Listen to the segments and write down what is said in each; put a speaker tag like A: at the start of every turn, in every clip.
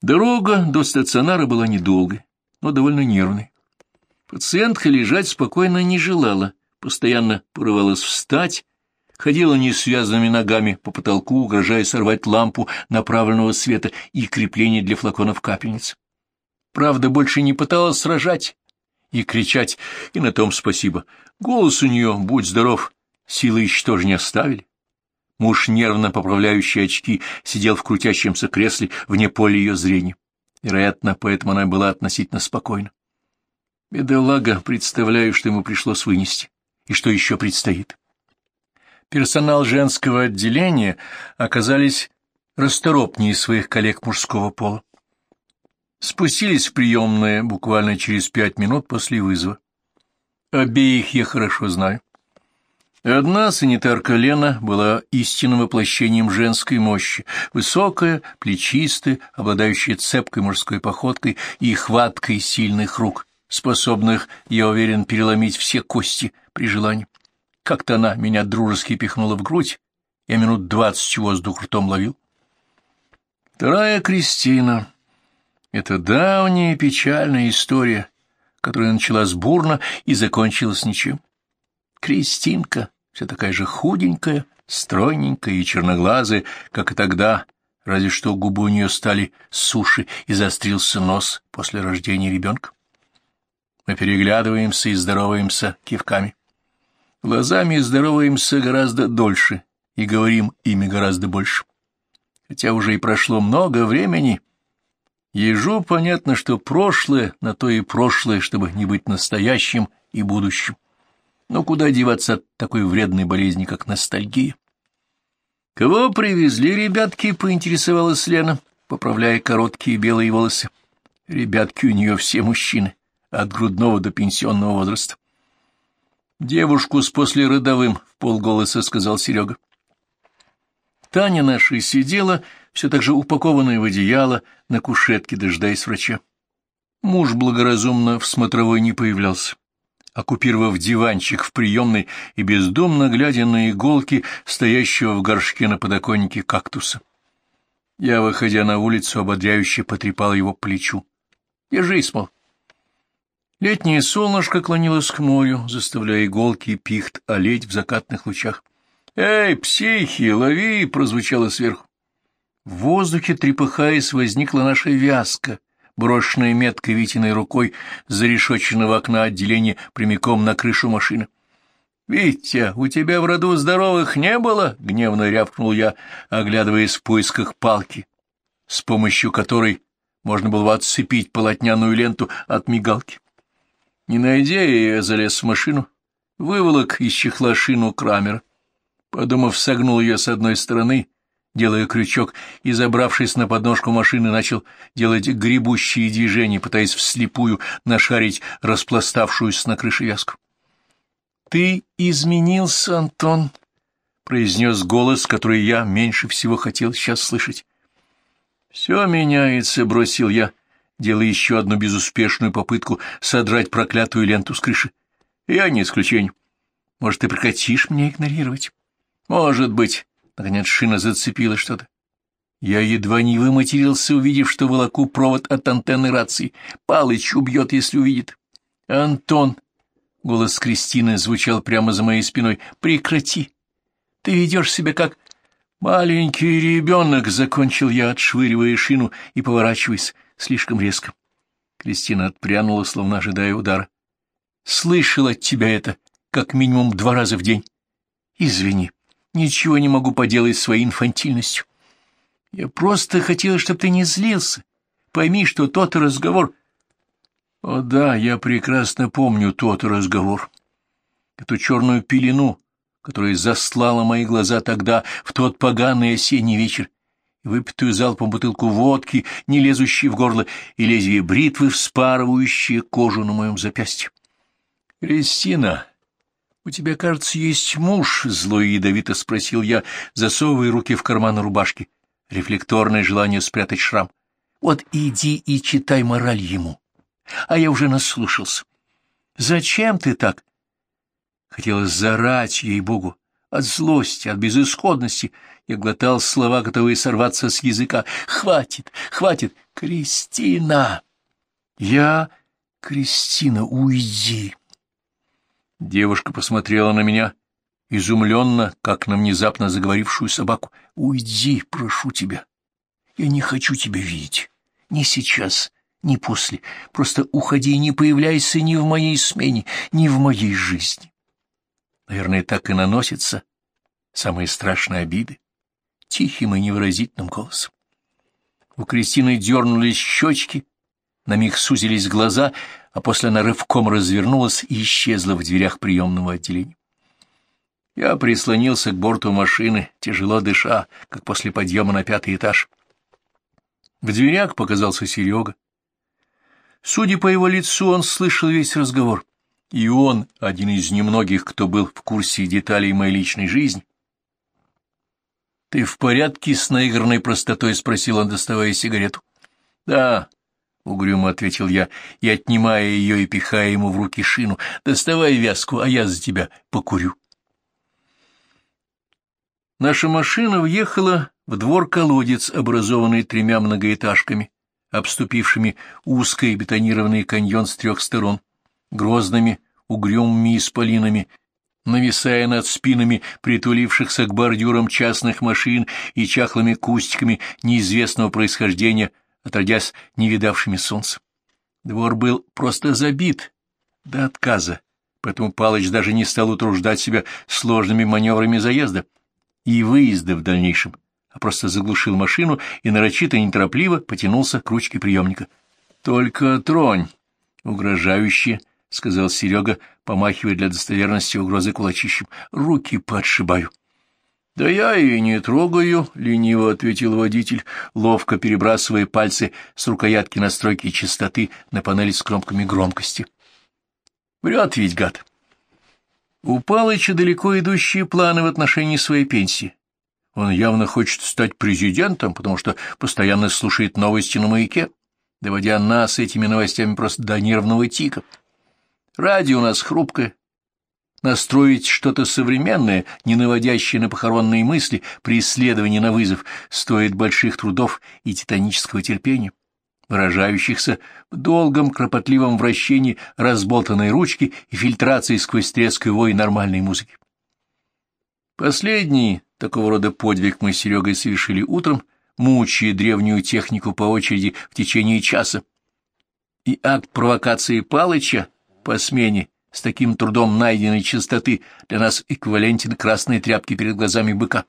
A: Дорога до стационара была недолгой, но довольно нервной. Пациентка лежать спокойно не желала, постоянно порывалась встать, ходила несвязанными ногами по потолку, угрожая сорвать лампу направленного света и крепление для флаконов капельниц. Правда, больше не пыталась сражать и кричать, и на том спасибо. Голос у нее, будь здоров, силы еще тоже не оставили. Муж, нервно поправляющий очки, сидел в крутящемся кресле вне поля ее зрения. Вероятно, поэтому она была относительно спокойна. Бедолага, представляю, что ему пришлось вынести, и что еще предстоит. Персонал женского отделения оказались расторопнее своих коллег мужского пола. Спустились в приемное буквально через пять минут после вызова. Обеих я хорошо знаю. Одна санитарка Лена была истинным воплощением женской мощи, высокая, плечистая, обладающая цепкой мужской походкой и хваткой сильных рук, способных, я уверен, переломить все кости при желании. Как-то она меня дружески пихнула в грудь, я минут двадцать воздух ртом ловил. Вторая Кристина. Это давняя печальная история, которая началась бурно и закончилась ничем. Кристинка, все такая же худенькая, стройненькая и черноглазая, как и тогда, разве что губы у нее стали суши и заострился нос после рождения ребенка. Мы переглядываемся и здороваемся кивками. Глазами здороваемся гораздо дольше и говорим ими гораздо больше. Хотя уже и прошло много времени, ежу понятно, что прошлое на то и прошлое, чтобы не быть настоящим и будущим. Но куда деваться от такой вредной болезни, как ностальгия? — Кого привезли, ребятки? — поинтересовалась Лена, поправляя короткие белые волосы. Ребятки у нее все мужчины, от грудного до пенсионного возраста. — Девушку с послеродовым, — в полголоса сказал Серега. Таня наша сидела, все так же упакованная в одеяло, на кушетке, дожидаясь врача. Муж благоразумно в смотровой не появлялся оккупировав диванчик в приемной и бездумно глядя на иголки, стоящего в горшке на подоконнике кактуса. Я, выходя на улицу, ободряюще потрепал его плечу. — Держись, мол. Летнее солнышко клонилось к морю, заставляя иголки и пихт олеть в закатных лучах. «Эй, психи, лови!» — прозвучало сверху. В воздухе, трепыхаясь, возникла наша вязка, брошенная меткой Витиной рукой с зарешоченного окна отделения прямиком на крышу машины. — Витя, у тебя в роду здоровых не было? — гневно рявкнул я, оглядываясь в поисках палки, с помощью которой можно было отцепить полотняную ленту от мигалки. Не найдя ее, я залез в машину, выволок из чехла шину Крамера. Подумав, согнул ее с одной стороны делая крючок, и, забравшись на подножку машины, начал делать гребущие движения, пытаясь вслепую нашарить распластавшуюся на крыше вязку. — Ты изменился, Антон, — произнес голос, который я меньше всего хотел сейчас слышать. — Все меняется, — бросил я, делая еще одну безуспешную попытку содрать проклятую ленту с крыши. — Я не исключение. Может, ты прекратишь меня игнорировать? — Может быть. Наконец шина зацепила что-то. Я едва не выматерился, увидев, что волоку провод от антенны рации. Палыч убьет, если увидит. «Антон!» — голос Кристины звучал прямо за моей спиной. «Прекрати! Ты ведешь себя как...» «Маленький ребенок!» — закончил я, отшвыривая шину и поворачиваясь слишком резко. Кристина отпрянула, словно ожидая удара. «Слышал от тебя это как минимум два раза в день. Извини». Ничего не могу поделать с своей инфантильностью. Я просто хотела, чтобы ты не злился. Пойми, что тот разговор... О да, я прекрасно помню тот разговор. Эту черную пелену, которая заслала мои глаза тогда, в тот поганый осенний вечер, выпитую залпом бутылку водки, не лезущие в горло, и лезвие бритвы, вспарывающие кожу на моем запястье. — Кристина, «У тебя, кажется, есть муж?» — зло и ядовито спросил я, засовывая руки в карман рубашки. Рефлекторное желание спрятать шрам. «Вот иди и читай мораль ему». А я уже наслушался. «Зачем ты так?» Хотелось зарать ей-богу. От злости, от безысходности я глотал слова, готовые сорваться с языка. «Хватит, хватит! Кристина! Я... Кристина, уйди! Девушка посмотрела на меня изумленно, как на внезапно заговорившую собаку. «Уйди, прошу тебя. Я не хочу тебя видеть. Ни сейчас, ни после. Просто уходи и не появляйся ни в моей смене, ни в моей жизни». Наверное, так и наносятся самые страшные обиды, тихим и невыразительным голосом. У Кристины дернулись щечки, на миг сузились глаза, а после она рывком развернулась и исчезла в дверях приемного отделения. Я прислонился к борту машины, тяжело дыша, как после подъема на пятый этаж. В дверях показался Серега. Судя по его лицу, он слышал весь разговор. И он, один из немногих, кто был в курсе деталей моей личной жизни. — Ты в порядке с наигранной простотой? — спросил он, доставая сигарету. — Да, — угрюмо ответил я, и, отнимая ее и пихая ему в руки шину, — доставай вязку, а я за тебя покурю. Наша машина въехала в двор-колодец, образованный тремя многоэтажками, обступившими узкий бетонированный каньон с трех сторон, грозными угрюмыми исполинами, нависая над спинами притулившихся к бордюрам частных машин и чахлыми кустиками неизвестного происхождения, отродясь не видавшими солнца. Двор был просто забит до отказа, поэтому Палыч даже не стал утруждать себя сложными маневрами заезда — и выезда в дальнейшем, а просто заглушил машину и нарочито неторопливо потянулся к ручке приемника. — Только тронь! — угрожающе, — сказал Серега, помахивая для достоверности угрозы кулачищем. — Руки подшибаю. — Да я и не трогаю, — лениво ответил водитель, ловко перебрасывая пальцы с рукоятки настройки частоты на панели с кнопками громкости. — Врет ведь, гад! У Палыча далеко идущие планы в отношении своей пенсии. Он явно хочет стать президентом, потому что постоянно слушает новости на маяке, доводя нас этими новостями просто до нервного тика. Радио у нас хрупкое. Настроить что-то современное, не наводящее на похоронные мысли при исследовании на вызов, стоит больших трудов и титанического терпения выражающихся в долгом кропотливом вращении разболтанной ручки и фильтрации сквозь треск его и нормальной музыки. Последний такого рода подвиг мы с Серегой совершили утром, мучая древнюю технику по очереди в течение часа. И акт провокации Палыча по смене с таким трудом найденной чистоты для нас эквивалентен красной тряпки перед глазами быка.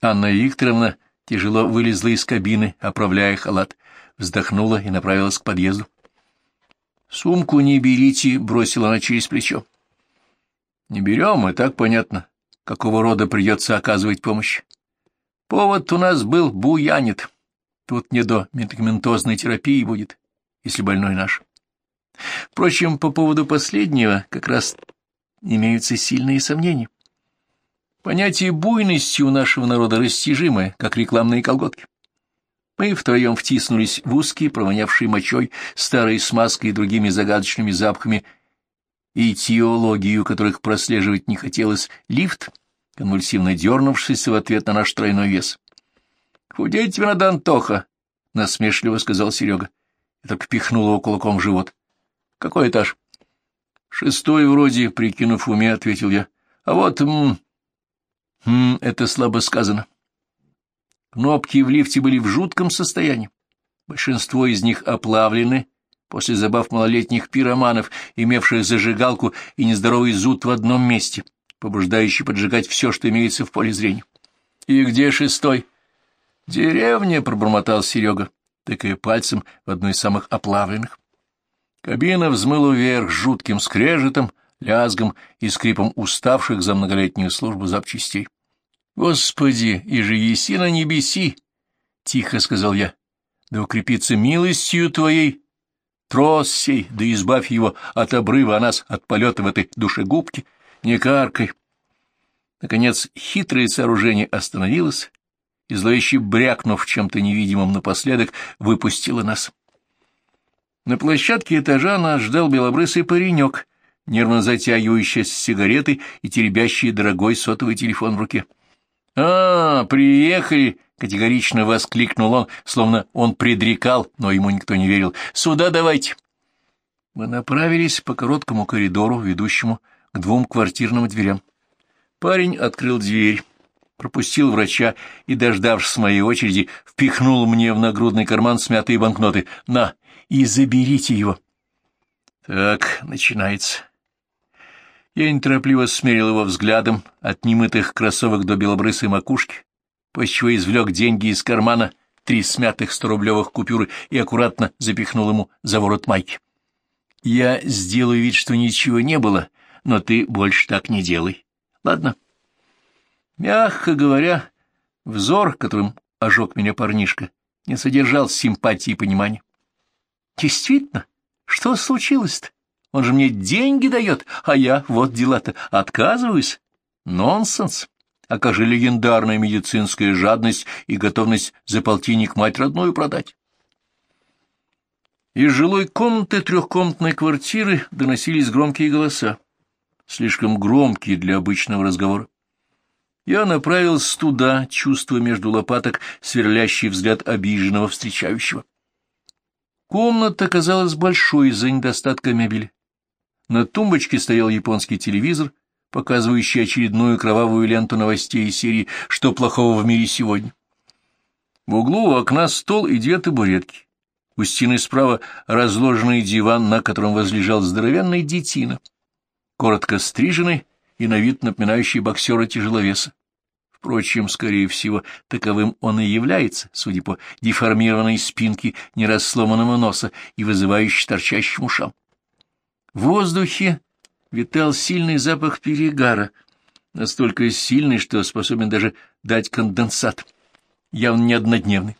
A: Анна Викторовна тяжело вылезла из кабины, оправляя халат вздохнула и направилась к подъезду. «Сумку не берите», — бросила она через плечо. «Не берем, и так понятно, какого рода придется оказывать помощь. Повод у нас был буянит. Тут не до медикаментозной терапии будет, если больной наш. Впрочем, по поводу последнего как раз имеются сильные сомнения. Понятие буйности у нашего народа растяжимое, как рекламные колготки. Мы втроем втиснулись в узкие, провонявшие мочой, старой смазкой и другими загадочными запахами, и теологию которых прослеживать не хотелось, лифт, конвульсивно дернувшийся в ответ на наш тройной вес. — Худеть тебе надо, Антоха, — насмешливо сказал Серега. Я только пихнул его кулаком в живот. — Какой этаж? — Шестой вроде, — прикинув уме, — ответил я. — А вот... М -м, это слабо сказано. — Кнопки в лифте были в жутком состоянии. Большинство из них оплавлены после забав малолетних пироманов, имевших зажигалку и нездоровый зуд в одном месте, побуждающий поджигать все, что имеется в поле зрения. — И где шестой? — Деревня, — пробормотал Серега, тыкая пальцем в одну из самых оплавленных. Кабина взмыла вверх жутким скрежетом, лязгом и скрипом уставших за многолетнюю службу запчастей. Господи, и же еси на небеси, — тихо сказал я, — да укрепится милостью твоей трос сей, да избавь его от обрыва, а нас от полета в этой душегубке, не каркой. Наконец хитрое сооружение остановилось, и зловеще брякнув чем-то невидимым напоследок, выпустило нас. На площадке этажа нас ждал белобрысый паренек, нервно затягивающий с сигаретой и теребящий дорогой сотовый телефон в руке. «А, приехали!» — категорично воскликнул он, словно он предрекал, но ему никто не верил. «Сюда давайте!» Мы направились по короткому коридору, ведущему к двум квартирным дверям. Парень открыл дверь, пропустил врача и, дождавшись моей очереди, впихнул мне в нагрудный карман смятые банкноты. «На, и заберите его!» Так, начинается. Я неторопливо смерил его взглядом от немытых кроссовок до белобрысой макушки, после чего извлек деньги из кармана, три смятых сторублевых купюры и аккуратно запихнул ему за ворот майки. Я сделаю вид, что ничего не было, но ты больше так не делай. Ладно? Мягко говоря, взор, которым ожег меня парнишка, не содержал симпатии и понимания. Действительно, что случилось-то? Он же мне деньги дает, а я, вот дела-то, отказываюсь. Нонсенс. А как же легендарная медицинская жадность и готовность за полтинник мать родную продать? Из жилой комнаты трехкомнатной квартиры доносились громкие голоса, слишком громкие для обычного разговора. Я направился туда, чувствуя между лопаток сверлящий взгляд обиженного встречающего. Комната оказалась большой из-за недостатка мебели. На тумбочке стоял японский телевизор, показывающий очередную кровавую ленту новостей из серии «Что плохого в мире сегодня?». В углу у окна стол и две табуретки. У стены справа разложенный диван, на котором возлежал здоровенный детина, коротко стриженный и на вид напоминающий боксера-тяжеловеса. Впрочем, скорее всего, таковым он и является, судя по деформированной спинке нерасломанного носа и вызывающей торчащим ушам. В воздухе витал сильный запах перегара, настолько сильный, что способен даже дать конденсат, явно не однодневный.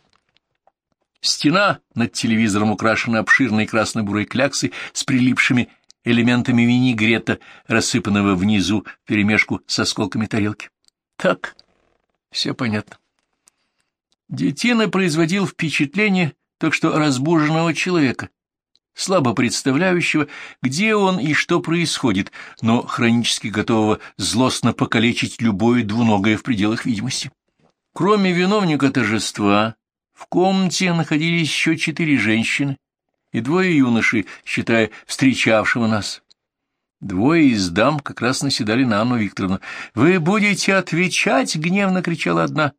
A: Стена над телевизором украшена обширной красно-бурой кляксой с прилипшими элементами винегрета, рассыпанного внизу перемешку с осколками тарелки. Так, все понятно. Детина производил впечатление так что разбуженного человека, слабо представляющего, где он и что происходит, но хронически готового злостно покалечить любое двуногое в пределах видимости. Кроме виновника торжества, в комнате находились еще четыре женщины и двое юношей, считая встречавшего нас. Двое из дам как раз наседали на Анну Викторовну. «Вы будете отвечать?» — гневно кричала одна,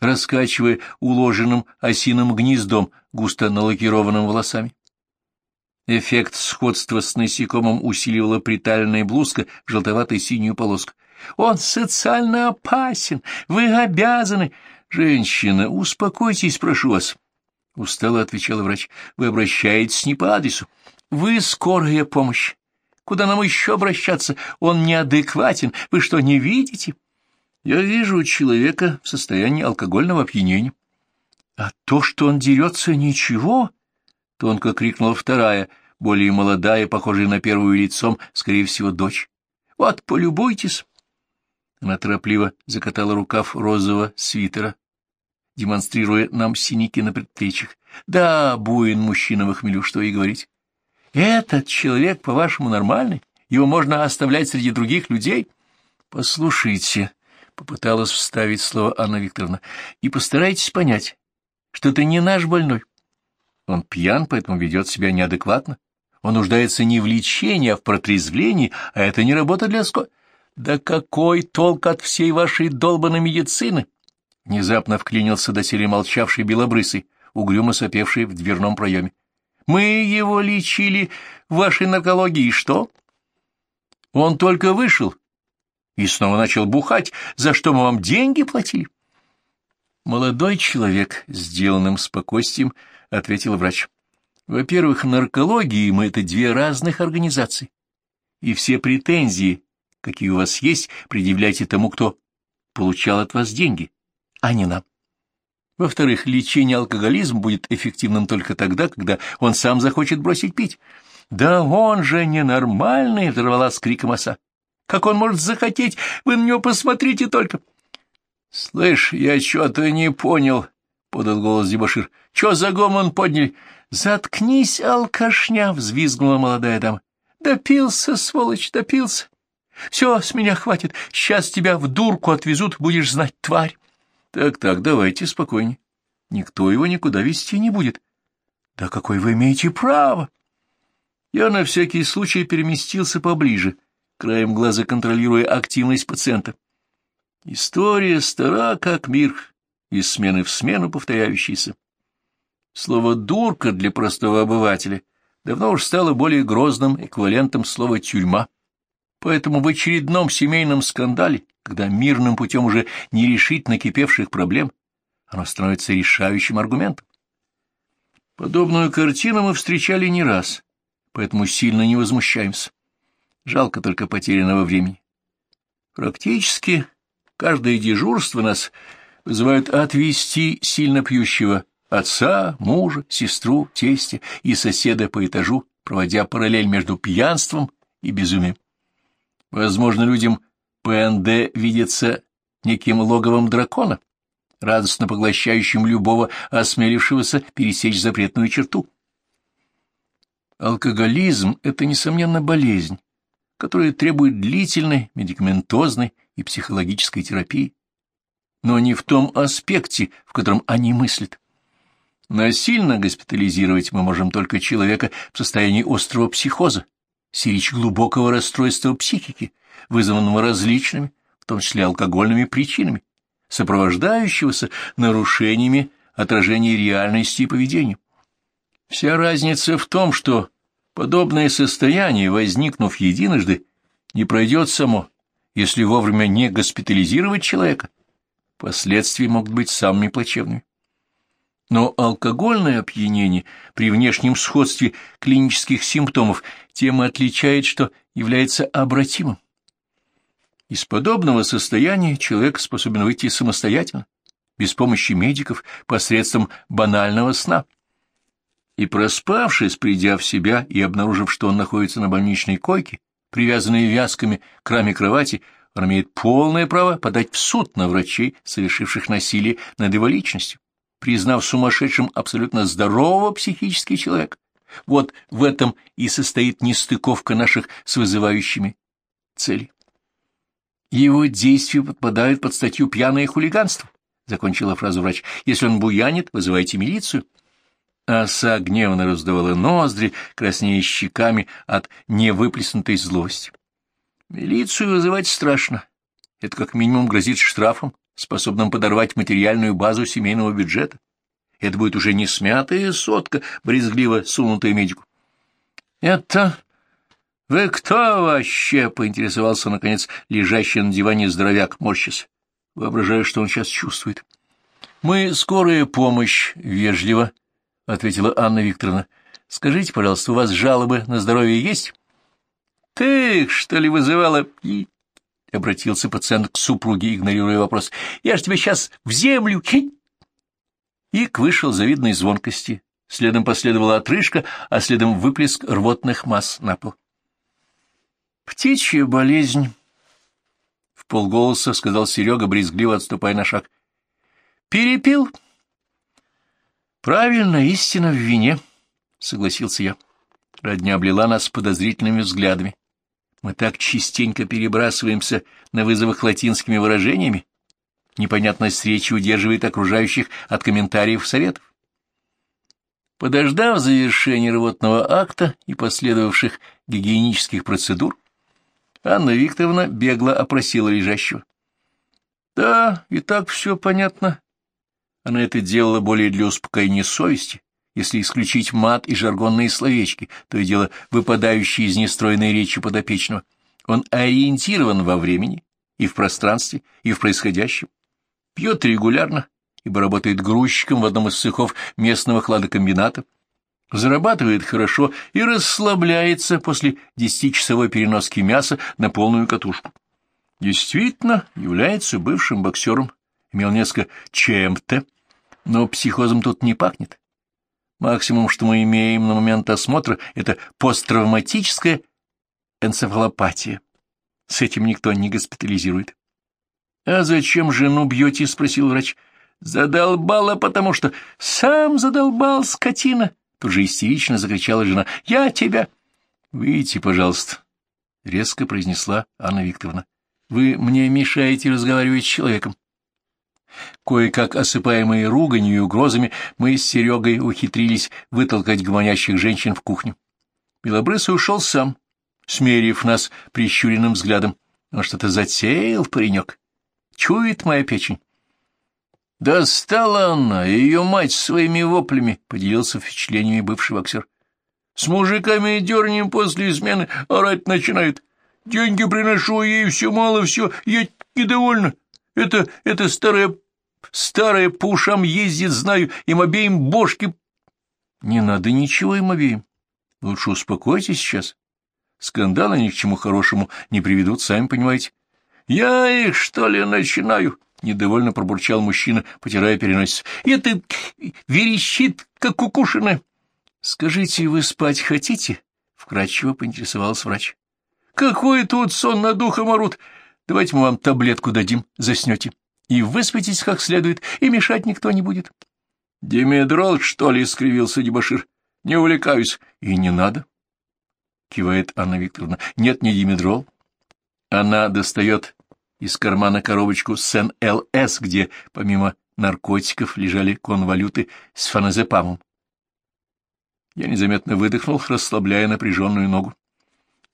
A: раскачивая уложенным осиным гнездом, густо налакированным волосами. Эффект сходства с насекомым усиливала приталенная блузка в желтоватой синюю полоску. «Он социально опасен! Вы обязаны!» «Женщина, успокойтесь, прошу вас!» — устало отвечала врач. «Вы обращаетесь не по адресу. Вы скорая помощь. Куда нам еще обращаться? Он неадекватен. Вы что, не видите?» «Я вижу человека в состоянии алкогольного опьянения». «А то, что он дерется, ничего?» — тонко крикнула вторая, более молодая, похожая на первую лицом, скорее всего, дочь. — Вот, полюбуйтесь! Она торопливо закатала рукав розового свитера, демонстрируя нам синяки на предплечьях. Да, буин мужчина в хмелю, что и говорить. Этот человек, по-вашему, нормальный? Его можно оставлять среди других людей? Послушайте, — попыталась вставить слово Анна Викторовна, — и постарайтесь понять, что это не наш больной. Он пьян, поэтому ведет себя неадекватно. Он нуждается не в лечении, а в протрезвлении, а это не работа для ско... Да какой толк от всей вашей долбанной медицины? Внезапно вклинился доселе молчавший белобрысый, угрюмо сопевший в дверном проеме. Мы его лечили в вашей наркологии, что? Он только вышел и снова начал бухать, за что мы вам деньги платили. Молодой человек, сделанным спокойствием, — ответил врач. Во-первых, наркология и мы — это две разных организации. И все претензии, какие у вас есть, предъявляйте тому, кто получал от вас деньги, а не нам. Во-вторых, лечение алкоголизма будет эффективным только тогда, когда он сам захочет бросить пить. «Да он же ненормальный!» — взорвала с криком оса. «Как он может захотеть? Вы на него посмотрите только!» «Слышь, я что-то не понял», — подал голос дебошир. «Чё за гомон подняли?» «Заткнись, алкашня!» — взвизгнула молодая дама. «Допился, сволочь, допился! Все, с меня хватит. Сейчас тебя в дурку отвезут, будешь знать, тварь!» Так-так, давайте спокойнее. Никто его никуда вести не будет. Да какой вы имеете право? Я на всякий случай переместился поближе, краем глаза контролируя активность пациента. История стара, как мир, из смены в смену повторяющаяся. Слово «дурка» для простого обывателя давно уж стало более грозным эквивалентом слова «тюрьма». Поэтому в очередном семейном скандале, когда мирным путем уже не решить накипевших проблем, оно становится решающим аргументом. Подобную картину мы встречали не раз, поэтому сильно не возмущаемся. Жалко только потерянного времени. Практически каждое дежурство нас вызывает отвести сильно пьющего отца, мужа, сестру, тестя и соседа по этажу, проводя параллель между пьянством и безумием. Возможно, людям ПНД видится неким логовом дракона, радостно поглощающим любого осмелившегося пересечь запретную черту. Алкоголизм — это, несомненно, болезнь, которая требует длительной медикаментозной и психологической терапии, но не в том аспекте, в котором они мыслят. Насильно госпитализировать мы можем только человека в состоянии острого психоза, сирич глубокого расстройства психики, вызванного различными, в том числе алкогольными причинами, сопровождающегося нарушениями отражения реальности и поведения. Вся разница в том, что подобное состояние, возникнув единожды, не пройдет само, если вовремя не госпитализировать человека. Последствия могут быть самыми плачевными. Но алкогольное опьянение при внешнем сходстве клинических симптомов тем и отличает, что является обратимым. Из подобного состояния человек способен выйти самостоятельно, без помощи медиков, посредством банального сна. И проспавшись, придя в себя и обнаружив, что он находится на больничной койке, привязанной вязками к раме кровати, он имеет полное право подать в суд на врачей, совершивших насилие над его личностью признав сумасшедшим абсолютно здорового психически человека. Вот в этом и состоит нестыковка наших с вызывающими целей. Его действия подпадают под статью «пьяное хулиганство», — закончила фразу врач. «Если он буянит, вызывайте милицию». Оса гневно раздавала ноздри, краснея щеками от невыплеснутой злости. «Милицию вызывать страшно. Это как минимум грозит штрафом способным подорвать материальную базу семейного бюджета. Это будет уже не смятая сотка, брезгливо сунутая медику. — Это... Вы кто вообще? — поинтересовался, наконец, лежащий на диване здоровяк, морщись. Воображаю, что он сейчас чувствует. — Мы скорая помощь, вежливо, — ответила Анна Викторовна. — Скажите, пожалуйста, у вас жалобы на здоровье есть? — Ты, что ли, вызывала... — обратился пациент к супруге, игнорируя вопрос. — Я ж тебе сейчас в землю... Ик вышел завидной звонкости. Следом последовала отрыжка, а следом выплеск рвотных масс на пол. — Птичья болезнь, — в полголоса сказал Серега, брезгливо отступая на шаг. — Перепил? — Правильно, истина в вине, — согласился я. Родня облила нас подозрительными взглядами. Мы так частенько перебрасываемся на вызовах латинскими выражениями. Непонятность речи удерживает окружающих от комментариев советов. Подождав завершения рвотного акта и последовавших гигиенических процедур, Анна Викторовна бегло опросила лежащего. Да, и так все понятно. Она это делала более для успокоения совести, если исключить мат и жаргонные словечки, то и дело выпадающие из нестройной речи подопечного. Он ориентирован во времени и в пространстве, и в происходящем. Пьет регулярно, ибо работает грузчиком в одном из цехов местного хладокомбината, зарабатывает хорошо и расслабляется после десятичасовой переноски мяса на полную катушку. Действительно, является бывшим боксером, имел несколько ЧМТ, но психозом тут не пахнет. Максимум, что мы имеем на момент осмотра, это посттравматическая энцефалопатия. С этим никто не госпитализирует. — А зачем жену бьете? — спросил врач. — Задолбала, потому что... — Сам задолбал, скотина! Тут же истерично закричала жена. — Я тебя... — Выйдите, пожалуйста, — резко произнесла Анна Викторовна. — Вы мне мешаете разговаривать с человеком. Кое-как осыпаемые руганью и угрозами, мы с Серегой ухитрились вытолкать гомонящих женщин в кухню. Белобрысый ушел сам, смерив нас прищуренным взглядом. Он что-то затеял, паренек. Чует моя печень. Достала она, ее мать своими воплями, — поделился впечатлениями бывший боксер. С мужиками дернем после измены орать начинает. Деньги приношу ей, все мало, все, я недовольна. Это, это старая, старая по ушам ездит, знаю, им обеим бошки. Не надо ничего им обеим. Лучше успокойтесь сейчас. Скандалы ни к чему хорошему не приведут, сами понимаете. Я их, что ли, начинаю? Недовольно пробурчал мужчина, потирая переносицу. Это верещит, как укушенная. Скажите, вы спать хотите? Вкратчиво поинтересовался врач. Какой тут сон над духом орут? Давайте мы вам таблетку дадим, заснете. И выспитесь как следует, и мешать никто не будет. — Димедрол, что ли? — скривился дебошир. — Не увлекаюсь. — И не надо. — кивает Анна Викторовна. — Нет, не димедрол. Она достает из кармана коробочку с НЛС, где, помимо наркотиков, лежали конвалюты с фаназепамом. Я незаметно выдохнул, расслабляя напряженную ногу.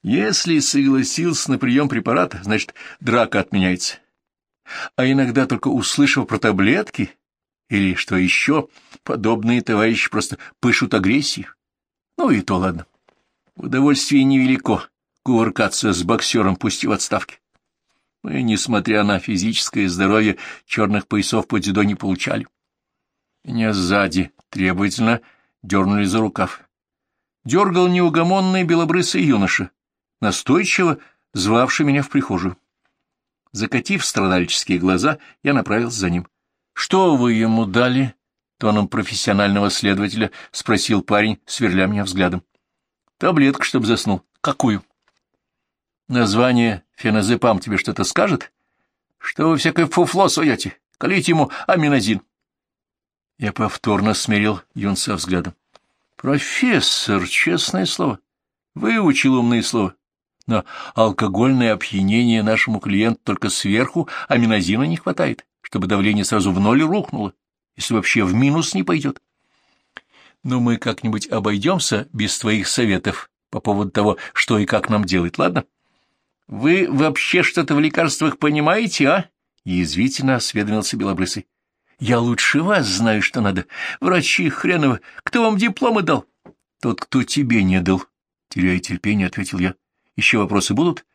A: Если согласился на прием препарата, значит, драка отменяется. А иногда, только услышав про таблетки или что еще, подобные товарищи просто пышут агрессией. Ну и то ладно. Удовольствие невелико кувыркаться с боксером, пусть и в отставке. Мы, несмотря на физическое здоровье, черных поясов по дзюдо не получали. Меня сзади требовательно дернули за рукав. Дергал неугомонный белобрысый юноша, настойчиво звавший меня в прихожую. Закатив страдальческие глаза, я направился за ним. — Что вы ему дали? — тоном профессионального следователя спросил парень, сверля меня взглядом. — Таблетку, чтобы заснул. — Какую? — Название феназепам тебе что-то скажет? — Что вы всякое фуфло суете? Колите ему аминозин. Я повторно смирил юнца взглядом. — Профессор, честное слово, выучил умные слова. Но алкогольное опьянение нашему клиенту только сверху аминозина не хватает, чтобы давление сразу в ноль рухнуло, если вообще в минус не пойдет. Но мы как-нибудь обойдемся без твоих советов по поводу того, что и как нам делать, ладно? Вы вообще что-то в лекарствах понимаете, а? Язвительно осведомился Белобрысый. Я лучше вас знаю, что надо. Врачи хреновы, кто вам дипломы дал? Тот, кто тебе не дал. Теряя терпение, ответил я. Еще вопросы будут?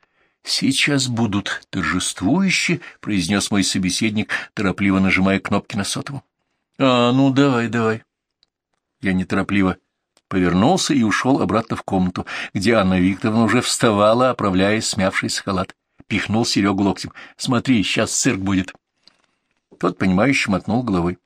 A: Сейчас будут, торжествующе, произнес мой собеседник, торопливо нажимая кнопки на сотовом. А, ну давай, давай. Я неторопливо повернулся и ушел обратно в комнату, где Анна Викторовна уже вставала, оправляя смявшийся халат. Пихнул Серегу локтем. «Смотри, сейчас цирк будет». Тот, понимающе мотнул головой.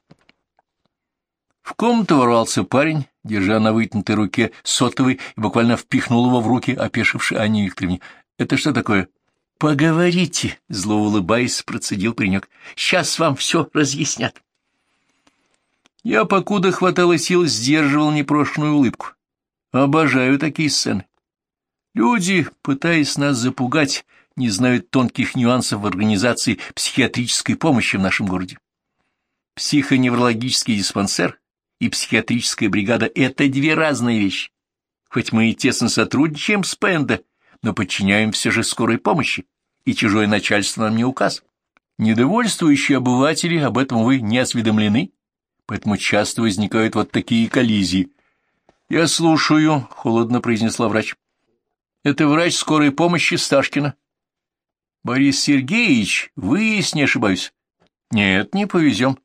A: В комнату ворвался парень, держа на вытянутой руке сотовый и буквально впихнул его в руки опешившей Анне Викторовне. — Это что такое? — Поговорите, — зло улыбаясь, процедил паренек. — Сейчас вам все разъяснят. Я, покуда хватало сил, сдерживал непрошенную улыбку. Обожаю такие сцены. Люди, пытаясь нас запугать, не знают тонких нюансов в организации психиатрической помощи в нашем городе. Психоневрологический диспансер и психиатрическая бригада — это две разные вещи. Хоть мы и тесно сотрудничаем с ПНД, но подчиняем все же скорой помощи, и чужое начальство нам не указ. Недовольствующие обыватели об этом вы не осведомлены, поэтому часто возникают вот такие коллизии. — Я слушаю, — холодно произнесла врач. — Это врач скорой помощи Сташкина. — Борис Сергеевич, вы, если не ошибаюсь. — Нет, не повезем.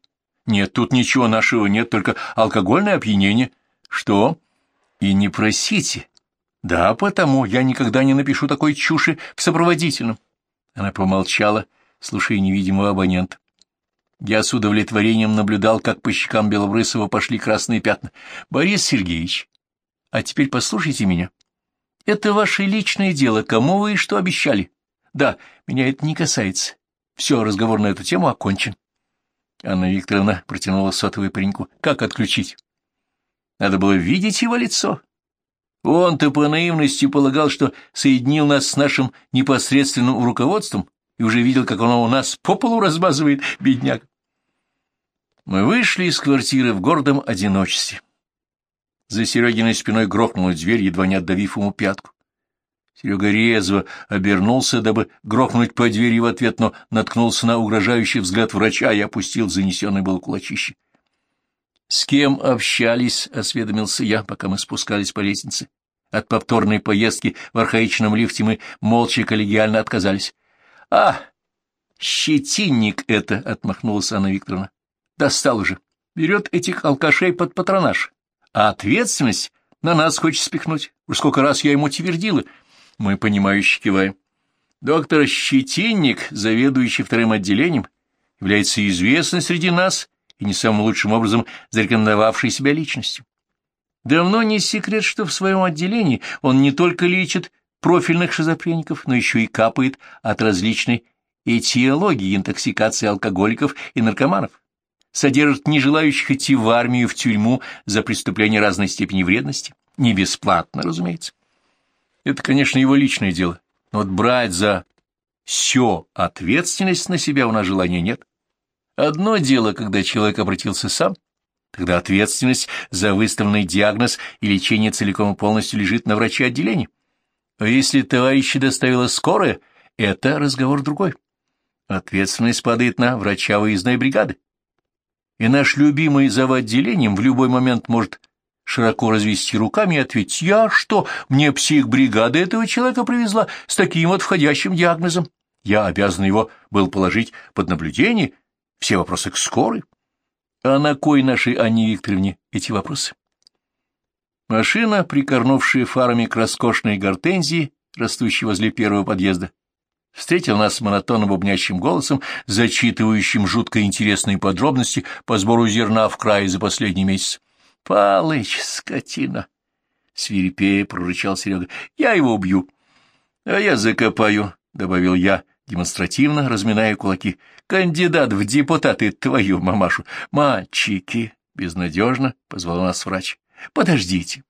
A: Нет, тут ничего нашего нет, только алкогольное опьянение. Что? И не просите. Да, потому я никогда не напишу такой чуши в сопроводительном. Она помолчала, слушая невидимого абонента. Я с удовлетворением наблюдал, как по щекам Белобрысова пошли красные пятна. Борис Сергеевич, а теперь послушайте меня. Это ваше личное дело, кому вы и что обещали. Да, меня это не касается. Все, разговор на эту тему окончен. Анна Викторовна протянула сотовый пареньку. Как отключить? Надо было видеть его лицо. Он-то по наивности полагал, что соединил нас с нашим непосредственным руководством и уже видел, как оно у нас по полу размазывает, бедняк. Мы вышли из квартиры в гордом одиночестве. За Серегиной спиной грохнула дверь, едва не отдавив ему пятку. Серега резво обернулся, дабы грохнуть по двери в ответ, но наткнулся на угрожающий взгляд врача и опустил занесенный был кулачище. — С кем общались? — осведомился я, пока мы спускались по лестнице. От повторной поездки в архаичном лифте мы молча коллегиально отказались. — А, щетинник это! — отмахнулась Анна Викторовна. — Достал уже. Берет этих алкашей под патронаж. А ответственность на нас хочет спихнуть. Уж сколько раз я ему твердила. Мы, понимающе киваем. Доктор Щетинник, заведующий вторым отделением, является известной среди нас и не самым лучшим образом зарекомендовавшей себя личностью. Давно не секрет, что в своем отделении он не только лечит профильных шизофреников, но еще и капает от различной этиологии интоксикации алкоголиков и наркоманов, содержит не желающих идти в армию, в тюрьму за преступления разной степени вредности, не бесплатно, разумеется. Это, конечно, его личное дело, но вот брать за все ответственность на себя у нас желания нет. Одно дело, когда человек обратился сам, Тогда ответственность за выставленный диагноз и лечение целиком и полностью лежит на враче отделения. А если товарищи доставила скорая, это разговор другой. Ответственность падает на врача выездной бригады. И наш любимый зав. отделением в любой момент может широко развести руками и ответить, «Я что, мне психбригада этого человека привезла с таким вот входящим диагнозом? Я обязан его был положить под наблюдение, все вопросы к скорой». А на кой нашей Анне Викторовне эти вопросы? Машина, прикорнувшая фарами к роскошной гортензии, растущей возле первого подъезда, встретил нас монотонно бубнящим голосом, зачитывающим жутко интересные подробности по сбору зерна в крае за последний месяц. — Палыч, скотина! — свирепея прорычал Серега. — Я его убью. — А я закопаю, — добавил я, демонстративно разминая кулаки. «Кандидат в депутаты, твою мамашу! Мальчики!» — безнадежно позвал нас врач. «Подождите!»